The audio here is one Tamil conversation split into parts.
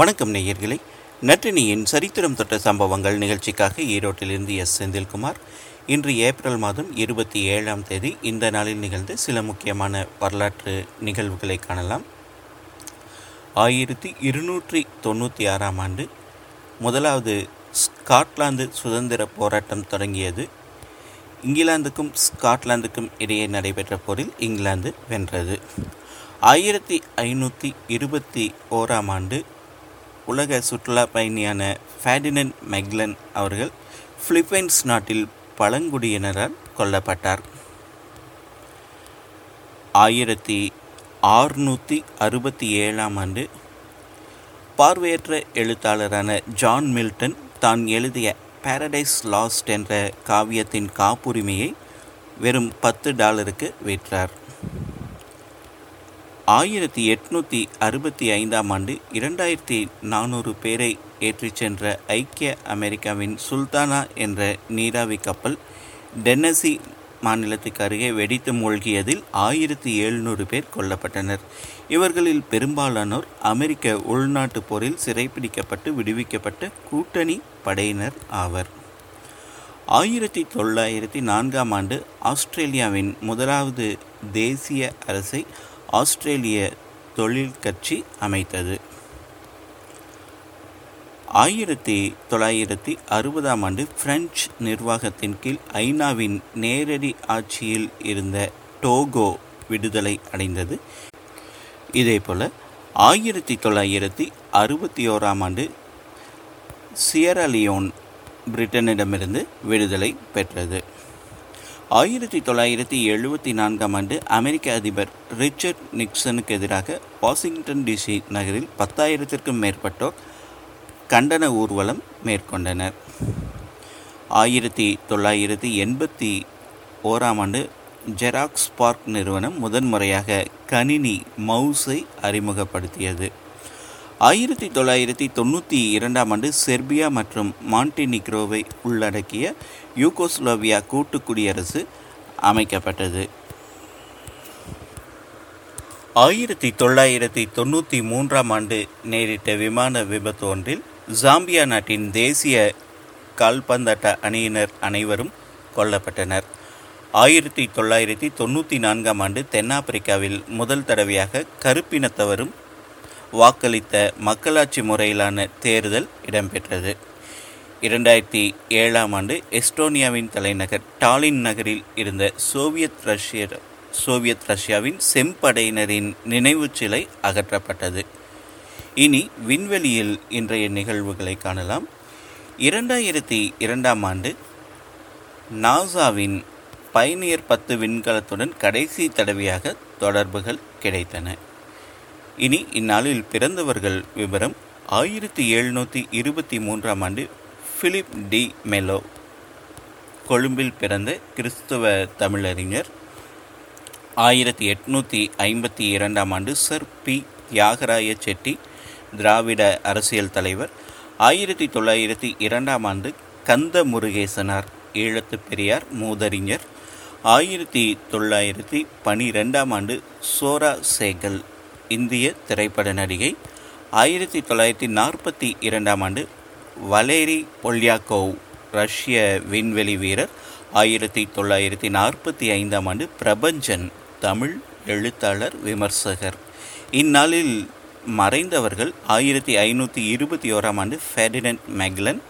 வணக்கம் நேயர்களே. நற்றினியின் சரித்திரம் தொட்ட சம்பவங்கள் நிகழ்ச்சிக்காக ஈரோட்டிலிருந்து எஸ் செந்தில்குமார். இன்று ஏப்ரல் மாதம் இருபத்தி ஏழாம் தேதி இந்த நாளில் நிகழ்ந்த சில முக்கியமான வரலாற்று நிகழ்வுகளை காணலாம். ஆயிரத்தி இருநூற்றி தொண்ணூற்றி ஆறாம் ஆண்டு முதலாவது ஸ்காட்லாந்து சுதந்திர போராட்டம் தொடங்கியது. இங்கிலாந்துக்கும் ஸ்காட்லாந்துக்கும் இடையே நடைபெற்ற போரில் இங்கிலாந்து வென்றது. ஆயிரத்தி ஐநூற்றி இருபத்தி ஓராம் ஆண்டு உலக சுற்றுலா பயணியான ஃபேடினன் மெக்லன் அவர்கள் பிலிப்பைன்ஸ் நாட்டில் பழங்குடியினரால் கொல்லப்பட்டார். ஆயிரத்தி ஆறுநூற்றி அறுபத்தி ஏழாம் ஆண்டு பார்வையற்ற எழுத்தாளரான ஜான் மில்டன் தான் எழுதிய பாரடைஸ் லாஸ்ட் என்ற காவியத்தின் காப்புரிமையை வெறும் பத்து டாலருக்கு விற்றார். ஆயிரத்தி எட்நூற்றி அறுபத்தி ஐந்தாம் ஆண்டு இரண்டாயிரத்தி நானூறு பேரை ஏற்றிச் சென்ற ஐக்கிய அமெரிக்காவின் சுல்தானா என்ற நீராவி கப்பல் டென்னசி மாநிலத்துக்கு அருகே வெடித்து மூழ்கியதில் ஆயிரத்தி எழுநூறு பேர் கொல்லப்பட்டனர். இவர்களில் பெரும்பாலானோர் அமெரிக்க உள்நாட்டு போரில் சிறைப்பிடிக்கப்பட்டு விடுவிக்கப்பட்ட கூட்டணி படையினர் ஆவர். ஆயிரத்தி தொள்ளாயிரத்தி நான்காம் ஆண்டு ஆஸ்திரேலியாவின் முதலாவது தேசிய அரசை ஆஸ்திரேலிய தொழில் கட்சி அமைத்தது. ஆயிரத்தி தொள்ளாயிரத்தி அறுபதாம் ஆண்டு பிரெஞ்சு நிர்வாகத்தின் கீழ் ஐநாவின் நேரடி ஆட்சியில் இருந்த டோகோ விடுதலை அடைந்தது. இதேபோல் ஆயிரத்தி தொள்ளாயிரத்தி அறுபத்தி ஓராம் ஆண்டு சியரலியோன் பிரிட்டனிடமிருந்து விடுதலை பெற்றது. ஆயிரத்தி தொள்ளாயிரத்தி எழுபத்தி நான்காம் ஆண்டு அமெரிக்க அதிபர் ரிச்சர்ட் நிக்சனுக்கு எதிராக வாஷிங்டன் டிசி நகரில் பத்தாயிரத்திற்கும் மேற்பட்டோர் கண்டன ஊர்வலம் மேற்கொண்டனர். ஆயிரத்தி தொள்ளாயிரத்தி எண்பத்தி ஓராம் ஆண்டு ஜெராக்ஸ் பார்க் நிறுவனம் முதன்முறையாக கணினி மவுஸை அறிமுகப்படுத்தியது. ஆயிரத்தி தொள்ளாயிரத்தி தொண்ணூற்றி இரண்டாம் ஆண்டு செர்பியா மற்றும் மாண்டினிக்ரோவை உள்ளடக்கிய யூகோஸ்லோவியா கூட்டு குடியரசு அமைக்கப்பட்டது. ஆயிரத்தி தொள்ளாயிரத்தி தொண்ணூற்றி மூன்றாம் ஆண்டு நேரிட்ட விமான விபத்து ஒன்றில் ஜாம்பியா நாட்டின் தேசிய கால்பந்தாட்ட அணியினர் அனைவரும் கொல்லப்பட்டனர். ஆயிரத்தி தொள்ளாயிரத்தி தொண்ணூற்றி நான்காம் ஆண்டு தென்னாப்பிரிக்காவில் முதல் தடவையாக கருப்பினத்தவரும் வாக்களித்த மக்களாட்சி முறையிலான தேர்தல் இடம்பெற்றது. இரண்டாயிரத்தி ஏழாம் ஆண்டு எஸ்டோனியாவின் தலைநகர் டாலின் நகரில் இருந்த சோவியத் ரஷ்ய சோவியத் ரஷ்யாவின் செம்படையினரின் நினைவு சிலை அகற்றப்பட்டது. இனி விண்வெளியில் இன்றைய நிகழ்வுகளை காணலாம். இரண்டாயிரத்தி இரண்டாம் ஆண்டு நாசாவின் பயணியர் பத்து விண்கலத்துடன் கடைசி தடவையாக தொடர்புகள் கிடைத்தன. இனி இந்நாளில் பிறந்தவர்கள் விவரம் ஆயிரத்தி எழுநூற்றி இருபத்தி மூன்றாம் ஆண்டு பிலிப் டி மெலோ. கொழும்பில் பிறந்த கிறிஸ்துவ தமிழறிஞர். ஆயிரத்தி எட்நூற்றி ஐம்பத்தி இரண்டாம் ஆண்டு சர் பி. தியாகராய செட்டி திராவிட அரசியல் தலைவர். ஆயிரத்தி தொள்ளாயிரத்தி இரண்டாம் ஆண்டு கந்த முருகேசனார் ஈழத்து பெரியார் மூதறிஞர். ஆயிரத்தி தொள்ளாயிரத்தி பனிரெண்டாம் ஆண்டு சோரா சேகல் இந்திய திரைப்பட நடிகை. ஆயிரத்தி தொள்ளாயிரத்தி நாற்பத்தி இரண்டாம் ஆண்டு வலேரி பொல்யாக்கோவ் ரஷ்ய விண்வெளி வீரர். ஆயிரத்தி தொள்ளாயிரத்தி நாற்பத்தி ஐந்தாம் ஆண்டு பிரபஞ்சன் தமிழ் எழுத்தாளர் விமர்சகர். இந்நாளில் மறைந்தவர்கள் ஆயிரத்தி ஐநூற்றி இருபத்தி ஓராம் ஆண்டு ஃபெர்டினண்ட் மெக்லன்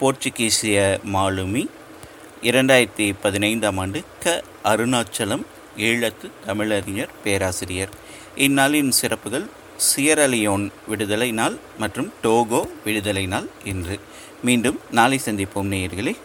போர்ச்சுகீசிய மாலுமி. இரண்டாயிரத்தி பதினைந்தாம் ஆண்டு க. அருணாச்சலம் ஈழத்து தமிழறிஞர் பேராசிரியர். இந்நாளின் சிறப்புகள் சியரலியோன் விடுதலை நாள் மற்றும் டோகோ விடுதலை நாள் இன்று. மீண்டும் நாளை சந்திப்போம் நேயர்களே.